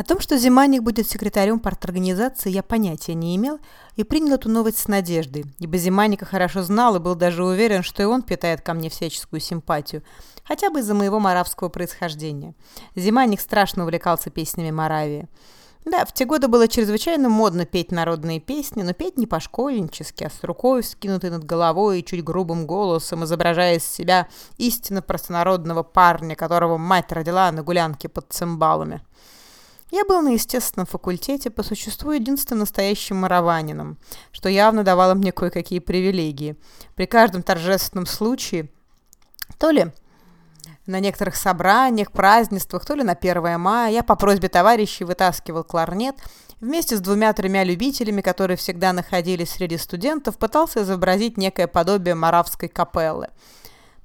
О том, что Зиманик будет секретарем парторганизации, я понятия не имел и принял эту новость с надеждой, ибо Зиманика хорошо знал и был даже уверен, что и он питает ко мне всяческую симпатию, хотя бы из-за моего маравского происхождения. Зиманик страшно увлекался песнями Моравии. Да, в те годы было чрезвычайно модно петь народные песни, но петь не по-школьнически, а с рукой скинутой над головой и чуть грубым голосом, изображая из себя истинно простонародного парня, которого мать родила на гулянке под цимбалами. Я был на естественном факультете, по существу единственным настоящим мараванином, что явно давало мне кое-какие привилегии. При каждом торжественном случае, то ли на некоторых собраниях, празднествах, то ли на 1 мая, я по просьбе товарищей вытаскивал кларнет, вместе с двумя-тремя любителями, которые всегда находились среди студентов, пытался изобразить некое подобие маравской капеллы –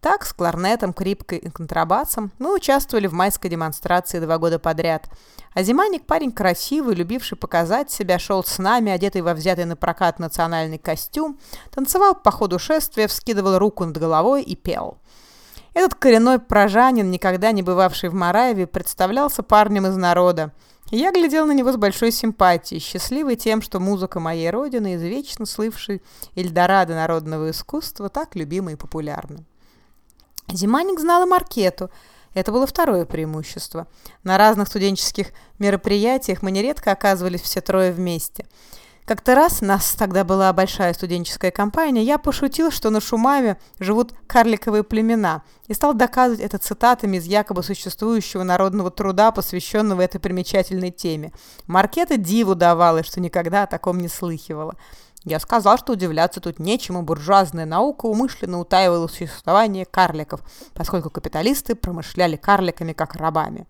так, с кларнетом, крипкой и контрабасом мы участвовали в майской демонстрации два года подряд. А Зиманик, парень красивый, любивший показать себя, шел с нами, одетый во взятый на прокат национальный костюм, танцевал по ходу шествия, вскидывал руку над головой и пел. Этот коренной прожанин, никогда не бывавший в Мараеве, представлялся парнем из народа. Я глядел на него с большой симпатией, счастливый тем, что музыка моей родины, извечно слывший Эльдорадо народного искусства, так любима и популярна. Зиманик знал и Маркету. Это было второе преимущество. На разных студенческих мероприятиях мы нередко оказывались все трое вместе. Как-то раз, нас тогда была большая студенческая компания, я пошутил, что на Шумаве живут карликовые племена, и стал доказывать это цитатами из якобы существующего народного труда, посвященного этой примечательной теме. Маркета диву давала, что никогда о таком не слыхивала. Я сказал, что удивляться тут нечему, буржуазная наука умышленно утаивала существование карликов, поскольку капиталисты промышляли карликами как рабами.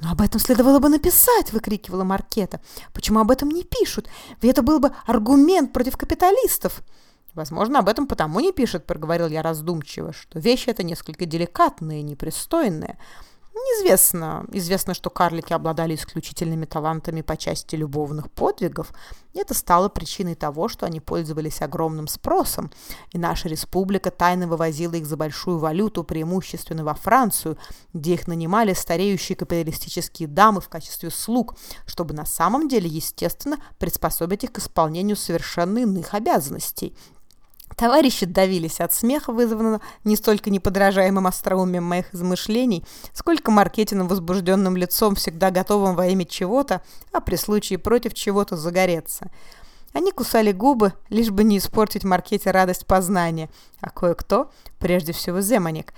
«Но об этом следовало бы написать!» – выкрикивала Маркета. «Почему об этом не пишут? Ведь это был бы аргумент против капиталистов!» «Возможно, об этом потому не пишут», – проговорил я раздумчиво, «что вещи это несколько деликатные, непристойные. Неизвестно. Известно, что карлики обладали исключительными талантами по части любовных подвигов. И это стало причиной того, что они пользовались огромным спросом. И наша республика тайно вывозила их за большую валюту, преимущественно во Францию, где их нанимали стареющие капиталистические дамы в качестве слуг, чтобы на самом деле, естественно, приспособить их к исполнению совершенно иных обязанностей – Товарищи давились от смеха, вызванного не столько неподражаемым остроумием моих измышлений, сколько маркетингом возбужденным лицом, всегда готовым во имя чего-то, а при случае против чего-то загореться. Они кусали губы, лишь бы не испортить маркете радость познания, а кое-кто, прежде всего Земаник,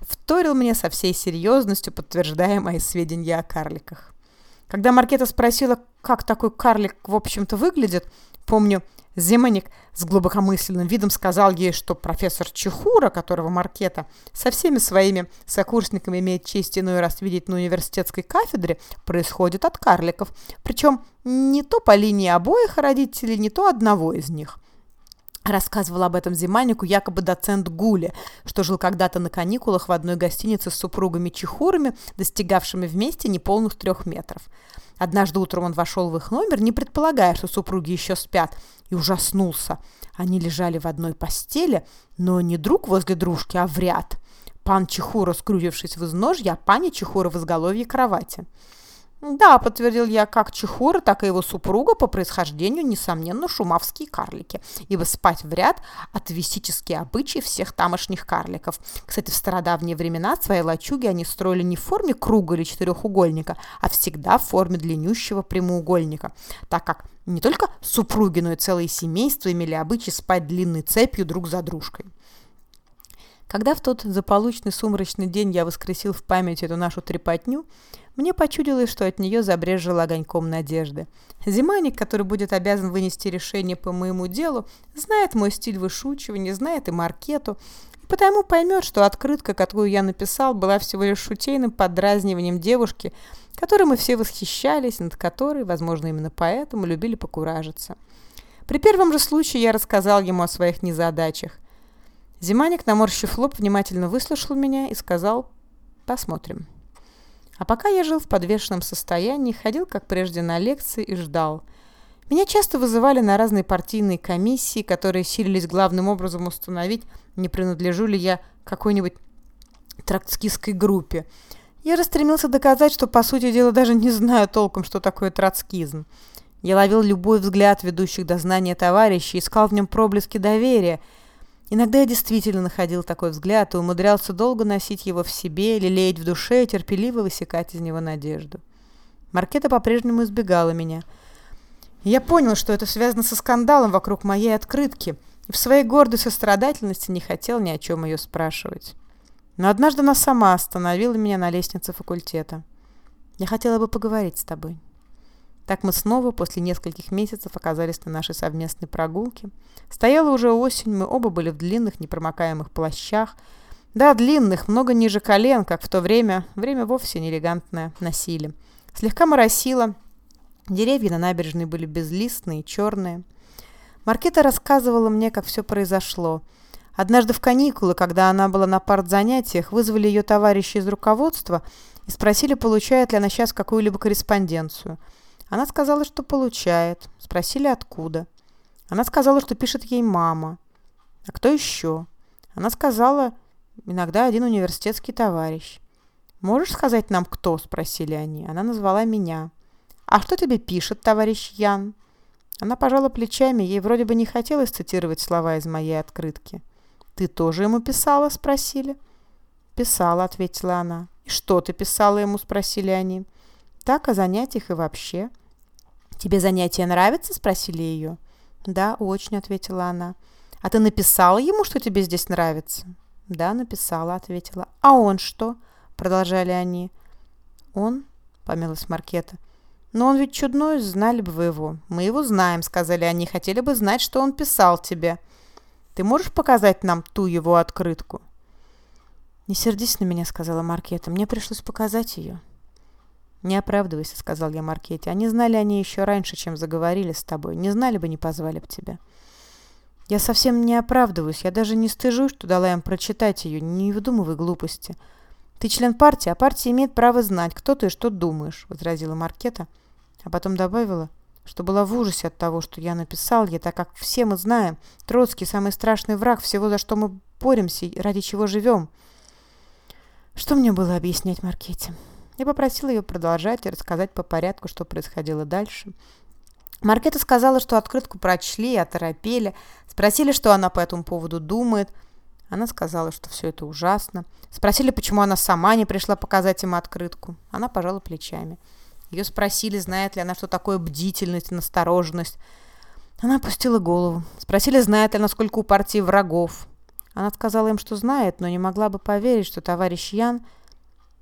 вторил мне со всей серьезностью, подтверждая мои сведения о карликах. Когда Маркета спросила, как такой карлик, в общем-то, выглядит, помню, Зиманик с глубокомысленным видом сказал ей, что профессор Чехура, которого Маркета со всеми своими сокурсниками имеет честь иной раз видеть на университетской кафедре, происходит от карликов, причем не то по линии обоих родителей, не то одного из них. Рассказывал об этом Зиманику якобы доцент Гуля, что жил когда-то на каникулах в одной гостинице с супругами-чехурами, достигавшими вместе неполных трех метров. Однажды утром он вошел в их номер, не предполагая, что супруги еще спят, и ужаснулся. Они лежали в одной постели, но не друг возле дружки, а в ряд. Пан Чехура, скрутившись в изножье, а пани Чехура в изголовье кровати. «Да», — подтвердил я, как Чехура, так и его супруга по происхождению, несомненно, шумавские карлики, ибо спать в ряд – атовистические обычаи всех тамошних карликов. Кстати, в стародавние времена свои лачуги они строили не в форме круга или четырехугольника, а всегда в форме длиннющего прямоугольника, так как не только супруги, но и целые семейства имели обычай спать длинной цепью друг за дружкой. Когда в тот заполучный сумрачный день я воскресил в памяти эту нашу трепотню, мне почудилось, что от нее забрежило огоньком надежды. Зиманик, который будет обязан вынести решение по моему делу, знает мой стиль вышучивания, знает и маркету, и потому поймет, что открытка, которую я написал, была всего лишь шутейным подразниванием девушки, которой мы все восхищались, над которой, возможно, именно поэтому, любили покуражиться. При первом же случае я рассказал ему о своих незадачах. Зиманик, наморщив лоб, внимательно выслушал меня и сказал «посмотрим». А пока я жил в подвешенном состоянии, ходил, как прежде, на лекции и ждал. Меня часто вызывали на разные партийные комиссии, которые силились главным образом установить, не принадлежу ли я какой-нибудь троцкистской группе. Я же стремился доказать, что, по сути дела, даже не знаю толком, что такое троцкизм. Я ловил любой взгляд ведущих до знания товарищей, искал в нем проблески доверия. Иногда я действительно находил такой взгляд и умудрялся долго носить его в себе, лелеять в душе и терпеливо высекать из него надежду. Маркета по-прежнему избегала меня. Я понял, что это связано со скандалом вокруг моей открытки, и в своей гордой сострадательности не хотел ни о чем ее спрашивать. Но однажды она сама остановила меня на лестнице факультета. «Я хотела бы поговорить с тобой». Так мы снова после нескольких месяцев оказались на нашей совместной прогулке. Стояла уже осень, мы оба были в длинных непромокаемых плащах. Да, длинных, много ниже колен, как в то время, время вовсе не элегантное, носили. Слегка моросило, деревья на набережной были безлистные, черные. Маркета рассказывала мне, как все произошло – Однажды в каникулы, когда она была на партзанятиях, вызвали ее товарищи из руководства и спросили, получает ли она сейчас какую-либо корреспонденцию. Она сказала, что получает. Спросили, откуда. Она сказала, что пишет ей мама. А кто еще? Она сказала, иногда один университетский товарищ. «Можешь сказать нам, кто?» – спросили они. Она назвала меня. «А что тебе пишет, товарищ Ян?» Она пожала плечами, ей вроде бы не хотелось цитировать слова из моей открытки. «Ты тоже ему писала?» – спросили. «Писала», – ответила она. «И что ты писала ему?» – спросили они. «Так, о занятиях и вообще». «Тебе занятия нравятся?» – спросили ее. «Да, очень», – ответила она. «А ты написала ему, что тебе здесь нравится?» «Да, написала», – ответила. «А он что?» – продолжали они. «Он?» – помялась Маркета. «Но он ведь чудной, знали бы вы его». «Мы его знаем», – сказали они. «Хотели бы знать, что он писал тебе». Ты можешь показать нам ту его открытку?» «Не сердись на меня», — сказала Маркета. «Мне пришлось показать ее». «Не оправдывайся», — сказал я Маркете. «Они знали о ней еще раньше, чем заговорили с тобой. Не знали бы, не позвали бы тебя». «Я совсем не оправдываюсь. Я даже не стыжусь, что дала им прочитать ее. Не выдумывай глупости. Ты член партии, а партия имеет право знать, кто ты и что думаешь», — возразила Маркета, а потом добавила что была в ужасе от того, что я написал ей, так как все мы знаем, Троцкий – самый страшный враг всего, за что мы боремся и ради чего живем. Что мне было объяснять Маркете? Я попросила ее продолжать и рассказать по порядку, что происходило дальше. Маркета сказала, что открытку прочли, оторопели, спросили, что она по этому поводу думает. Она сказала, что все это ужасно. Спросили, почему она сама не пришла показать им открытку. Она пожала плечами. Ее спросили, знает ли она, что такое бдительность и настороженность. Она опустила голову. Спросили, знает ли она, сколько у партии врагов. Она сказала им, что знает, но не могла бы поверить, что товарищ Ян...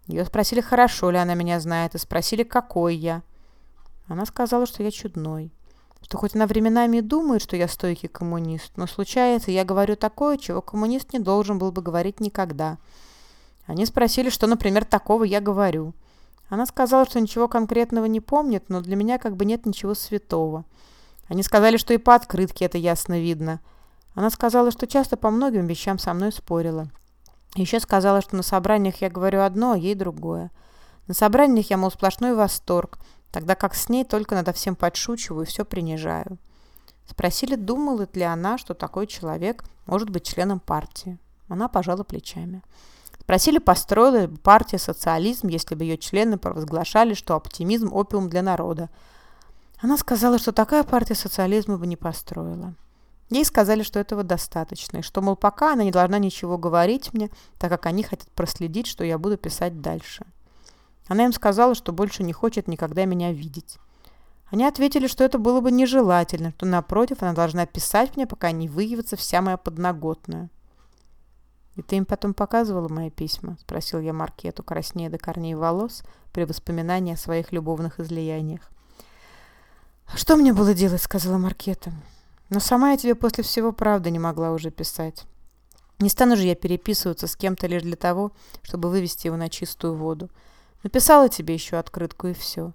Ее спросили, хорошо ли она меня знает, и спросили, какой я. Она сказала, что я чудной. Что хоть она временами и думает, что я стойкий коммунист, но случается, я говорю такое, чего коммунист не должен был бы говорить никогда. Они спросили, что, например, такого я говорю. Она сказала, что ничего конкретного не помнит, но для меня как бы нет ничего святого. Они сказали, что и по открытке это ясно видно. Она сказала, что часто по многим вещам со мной спорила. Еще сказала, что на собраниях я говорю одно, а ей другое. На собраниях я, мол, сплошной восторг, тогда как с ней только надо всем подшучиваю и все принижаю. Спросили, думала ли она, что такой человек может быть членом партии. Она пожала плечами. Спросили, построила ли партия социализм, если бы ее члены провозглашали, что оптимизм – опиум для народа. Она сказала, что такая партия социализма бы не построила. Ей сказали, что этого достаточно, и что, мол, пока она не должна ничего говорить мне, так как они хотят проследить, что я буду писать дальше. Она им сказала, что больше не хочет никогда меня видеть. Они ответили, что это было бы нежелательно, что, напротив, она должна писать мне, пока не выявится вся моя подноготная. «И ты им потом показывала мои письма?» — спросил я Маркету, краснея до корней волос при воспоминании о своих любовных излияниях. «А что мне было делать?» — сказала Маркета. «Но сама я тебе после всего правды не могла уже писать. Не стану же я переписываться с кем-то лишь для того, чтобы вывести его на чистую воду. Написала тебе еще открытку и все.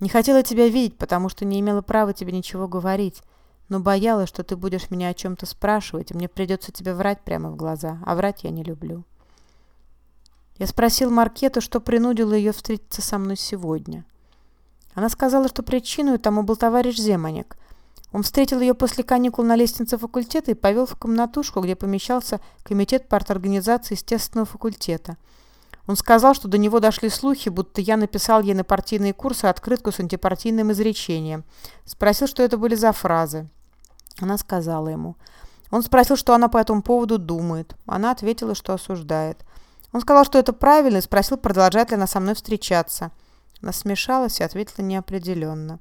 Не хотела тебя видеть, потому что не имела права тебе ничего говорить, но боялась, что ты будешь меня о чем-то спрашивать, и мне придется тебе врать прямо в глаза, а врать я не люблю. Я спросил Маркету, что принудило ее встретиться со мной сегодня. Она сказала, что причиной тому был товарищ Земаник. Он встретил ее после каникул на лестнице факультета и повел в комнатушку, где помещался комитет парторганизации естественного факультета. Он сказал, что до него дошли слухи, будто я написал ей на партийные курсы открытку с антипартийным изречением. Спросил, что это были за фразы. Она сказала ему. Он спросил, что она по этому поводу думает. Она ответила, что осуждает. Он сказал, что это правильно, и спросил, продолжает ли она со мной встречаться. Она смешалась и ответила неопределенно.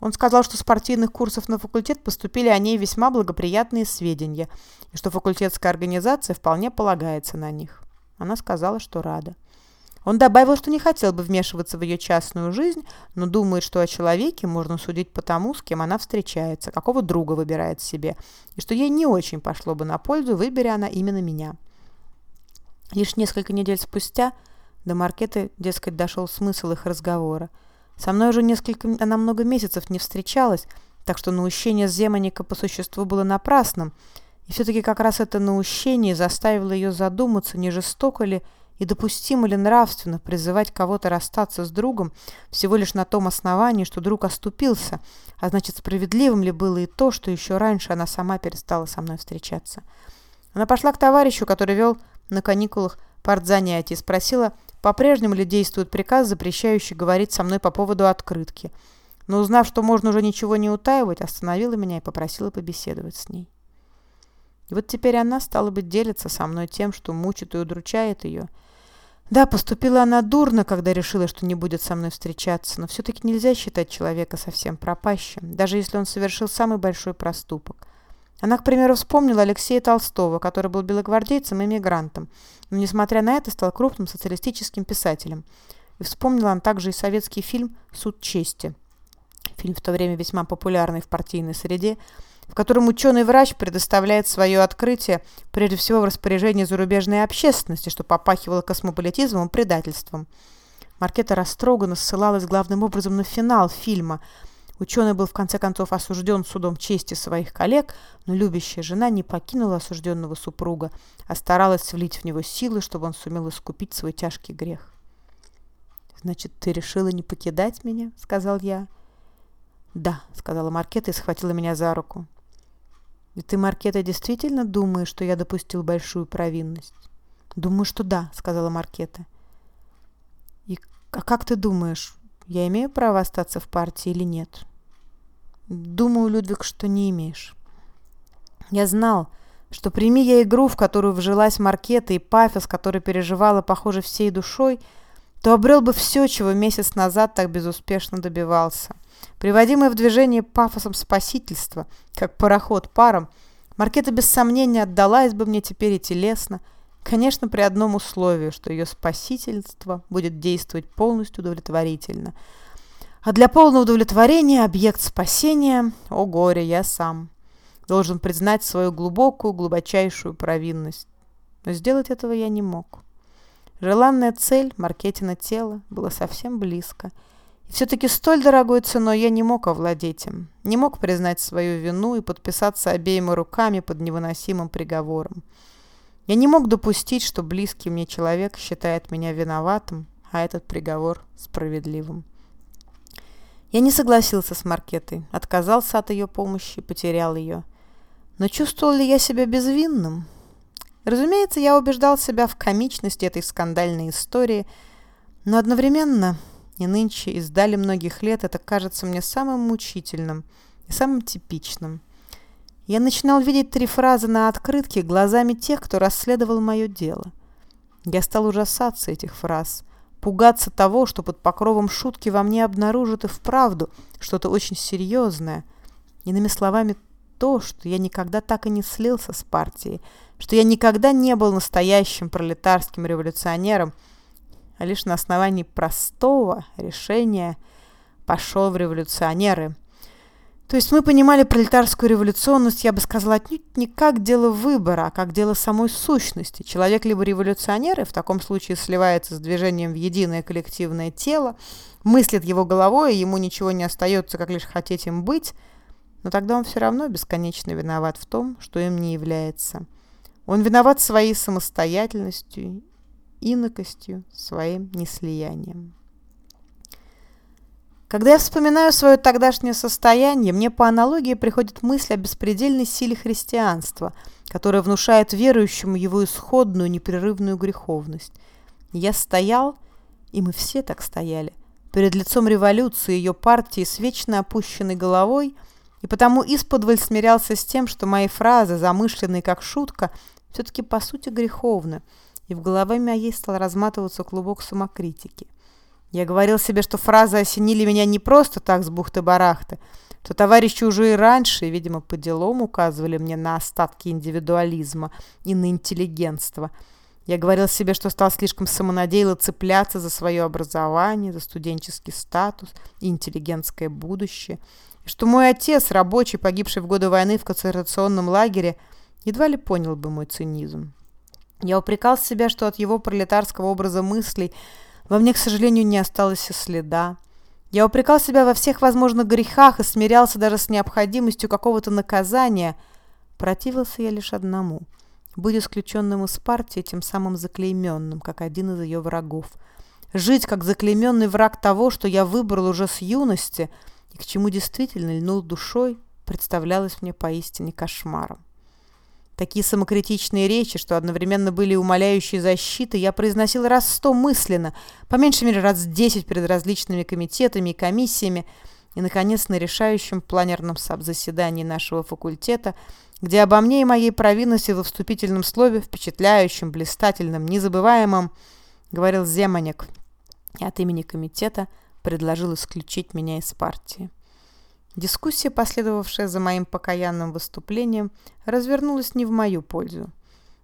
Он сказал, что с партийных курсов на факультет поступили о ней весьма благоприятные сведения, и что факультетская организация вполне полагается на них. Она сказала, что рада. Он добавил, что не хотел бы вмешиваться в ее частную жизнь, но думает, что о человеке можно судить по тому, с кем она встречается, какого друга выбирает себе, и что ей не очень пошло бы на пользу, выберя она именно меня. Лишь несколько недель спустя до Маркеты, дескать, дошел смысл их разговора. Со мной уже несколько, она много месяцев не встречалась, так что наущение Земаника по существу было напрасным, и все-таки как раз это наущение заставило ее задуматься, не жестоко ли и допустимо ли нравственно призывать кого-то расстаться с другом всего лишь на том основании, что друг оступился, а значит, справедливым ли было и то, что еще раньше она сама перестала со мной встречаться. Она пошла к товарищу, который вел на каникулах партзанятий, спросила, по-прежнему ли действует приказ, запрещающий говорить со мной по поводу открытки. Но узнав, что можно уже ничего не утаивать, остановила меня и попросила побеседовать с ней. И вот теперь она, стала быть, делится со мной тем, что мучит и удручает ее. Да, поступила она дурно, когда решила, что не будет со мной встречаться, но все-таки нельзя считать человека совсем пропащим, даже если он совершил самый большой проступок. Она, к примеру, вспомнила Алексея Толстого, который был белогвардейцем и мигрантом, но, несмотря на это, стал крупным социалистическим писателем. И вспомнила он также и советский фильм «Суд чести». Фильм в то время весьма популярный в партийной среде, в котором ученый-врач предоставляет свое открытие прежде всего в распоряжение зарубежной общественности, что попахивало космополитизмом и предательством. Маркета растроганно ссылалась главным образом на финал фильма – Ученый был в конце концов осужден судом чести своих коллег, но любящая жена не покинула осужденного супруга, а старалась влить в него силы, чтобы он сумел искупить свой тяжкий грех. «Значит, ты решила не покидать меня?» — сказал я. «Да», — сказала Маркета и схватила меня за руку. «И ты, Маркета, действительно думаешь, что я допустил большую провинность?» «Думаю, что да», — сказала Маркета. «И а как ты думаешь, я имею право остаться в партии или нет?» Думаю, Людвиг, что не имеешь. Я знал, что прими я игру, в которую вжилась Маркета и пафос, который переживала, похоже, всей душой, то обрел бы все, чего месяц назад так безуспешно добивался. Приводимый в движение пафосом спасительства, как пароход паром, Маркета без сомнения отдалась бы мне теперь и телесно, конечно, при одном условии, что ее спасительство будет действовать полностью удовлетворительно – а для полного удовлетворения объект спасения, о горе, я сам, должен признать свою глубокую, глубочайшую провинность. Но сделать этого я не мог. Желанная цель, Маркетина тела, была совсем близко. И все-таки столь дорогой ценой я не мог овладеть им, не мог признать свою вину и подписаться обеими руками под невыносимым приговором. Я не мог допустить, что близкий мне человек считает меня виноватым, а этот приговор справедливым. Я не согласился с Маркетой, отказался от ее помощи, потерял ее. Но чувствовал ли я себя безвинным? Разумеется, я убеждал себя в комичности этой скандальной истории, но одновременно и нынче, и сдали многих лет, это кажется мне самым мучительным и самым типичным. Я начинал видеть три фразы на открытке глазами тех, кто расследовал мое дело. Я стал ужасаться этих фраз – пугаться того, что под покровом шутки во мне обнаружат и вправду что-то очень серьезное. Иными словами, то, что я никогда так и не слился с партией, что я никогда не был настоящим пролетарским революционером, а лишь на основании простого решения пошел в революционеры – то есть мы понимали пролетарскую революционность, я бы сказала, отнюдь не как дело выбора, а как дело самой сущности. Человек либо революционер, и в таком случае сливается с движением в единое коллективное тело, мыслит его головой, и ему ничего не остается, как лишь хотеть им быть, но тогда он все равно бесконечно виноват в том, что им не является. Он виноват своей самостоятельностью, инокостью, своим неслиянием. Когда я вспоминаю свое тогдашнее состояние, мне по аналогии приходит мысль о беспредельной силе христианства, которая внушает верующему его исходную непрерывную греховность. Я стоял, и мы все так стояли, перед лицом революции ее партии с вечно опущенной головой, и потому исподволь смирялся с тем, что мои фразы, замышленные как шутка, все-таки по сути греховны, и в голове моей стал разматываться клубок самокритики. Я говорил себе, что фразы осенили меня не просто так с бухты-барахты, то товарищи уже и раньше, видимо, по делам указывали мне на остатки индивидуализма и на интеллигентство. Я говорил себе, что стал слишком самонадеяло цепляться за свое образование, за студенческий статус и интеллигентское будущее, и что мой отец, рабочий, погибший в годы войны в концентрационном лагере, едва ли понял бы мой цинизм. Я упрекал себя, что от его пролетарского образа мыслей во мне, к сожалению, не осталось и следа. Я упрекал себя во всех возможных грехах и смирялся даже с необходимостью какого-то наказания. Противился я лишь одному — быть исключенным из партии, тем самым заклейменным, как один из ее врагов. Жить как заклейменный враг того, что я выбрал уже с юности, и к чему действительно льнул душой, представлялось мне поистине кошмаром. Такие самокритичные речи, что одновременно были умоляющие защиты, я произносил раз сто мысленно, по меньшей мере раз десять перед различными комитетами и комиссиями, и, наконец, на решающем планерном заседании нашего факультета, где обо мне и моей провинности во вступительном слове, впечатляющем, блистательном, незабываемом, говорил Земанек, и от имени комитета предложил исключить меня из партии. Дискуссия, последовавшая за моим покаянным выступлением, развернулась не в мою пользу.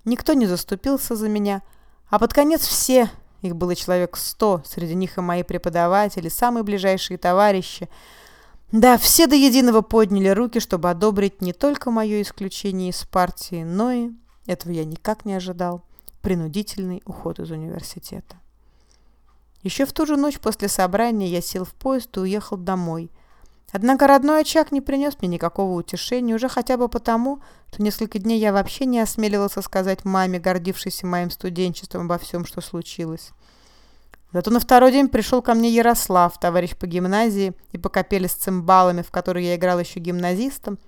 Никто не заступился за меня, а под конец все, их было человек сто, среди них и мои преподаватели, самые ближайшие товарищи, да, все до единого подняли руки, чтобы одобрить не только мое исключение из партии, но и, этого я никак не ожидал, принудительный уход из университета. Еще в ту же ночь после собрания я сел в поезд и уехал домой – Однако родной очаг не принес мне никакого утешения, уже хотя бы потому, что несколько дней я вообще не осмеливался сказать маме, гордившейся моим студенчеством, обо всем, что случилось. Зато на второй день пришел ко мне Ярослав, товарищ по гимназии и по капеле с цимбалами, в которой я играл еще гимназистом,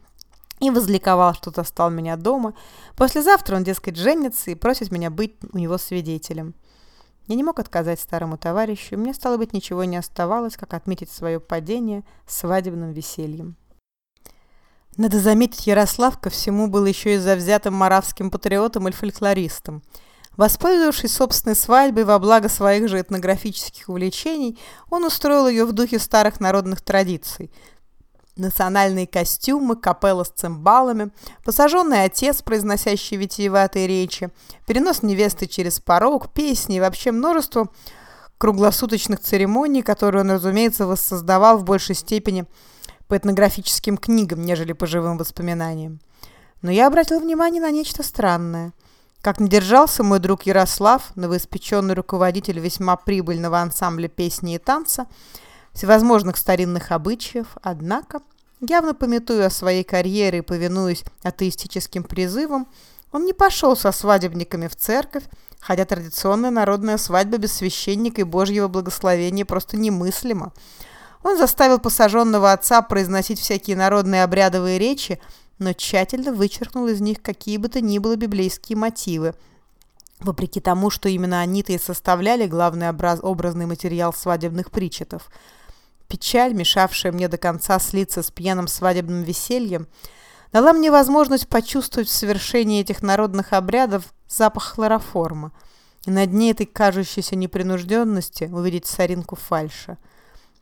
и возликовал, что застал меня дома. Послезавтра он, дескать, женится и просит меня быть у него свидетелем. Я не мог отказать старому товарищу, мне, стало быть, ничего не оставалось, как отметить свое падение свадебным весельем. Надо заметить, Ярослав ко всему был еще и завзятым маравским патриотом и фольклористом. Воспользовавшись собственной свадьбой во благо своих же этнографических увлечений, он устроил ее в духе старых народных традиций, национальные костюмы, капелла с цимбалами, посаженный отец, произносящий витиеватые речи, перенос невесты через порог, песни и вообще множество круглосуточных церемоний, которые он, разумеется, воссоздавал в большей степени по этнографическим книгам, нежели по живым воспоминаниям. Но я обратил внимание на нечто странное. Как не держался мой друг Ярослав, новоиспеченный руководитель весьма прибыльного ансамбля песни и танца, всевозможных старинных обычаев, однако, явно пометуя о своей карьере и повинуясь атеистическим призывам, он не пошел со свадебниками в церковь, хотя традиционная народная свадьба без священника и Божьего благословения просто немыслима. Он заставил посаженного отца произносить всякие народные обрядовые речи, но тщательно вычеркнул из них какие бы то ни было библейские мотивы, вопреки тому, что именно они-то и составляли главный образ, образный материал свадебных причетов – Печаль, мешавшая мне до конца слиться с пьяным свадебным весельем, дала мне возможность почувствовать в совершении этих народных обрядов запах хлороформа и на дне этой кажущейся непринужденности увидеть соринку фальша.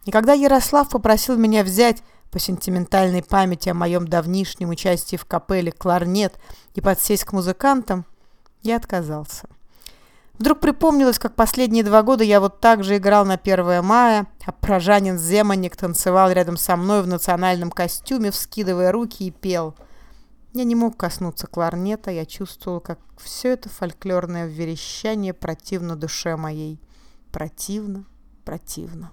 И когда Ярослав попросил меня взять по сентиментальной памяти о моем давнишнем участии в капелле кларнет и подсесть к музыкантам, я отказался. Вдруг припомнилось, как последние два года я вот так же играл на 1 мая, а прожанин Земанник танцевал рядом со мной в национальном костюме, вскидывая руки и пел. Я не мог коснуться кларнета, я чувствовал, как все это фольклорное верещание противно душе моей. Противно, противно.